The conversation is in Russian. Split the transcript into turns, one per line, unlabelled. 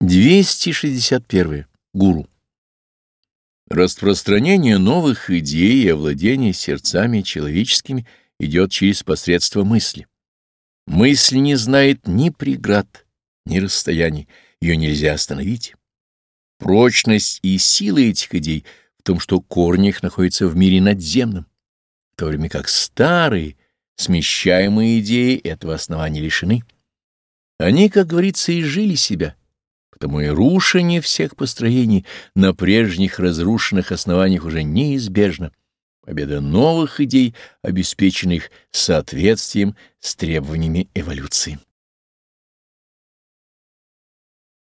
261. Гуру. Распространение новых идей и овладение сердцами человеческими идет через посредство мысли. Мысль не знает ни преград, ни расстояний, ее нельзя остановить. Прочность и сила этих идей в том, что корни их находятся в мире надземном, в то время как старые, смещаемые идеи этого основания лишены. Они, как говорится, и жили себя Потому и рушение всех построений на прежних разрушенных основаниях уже неизбежно. Победа новых идей, обеспеченных соответствием с требованиями эволюции.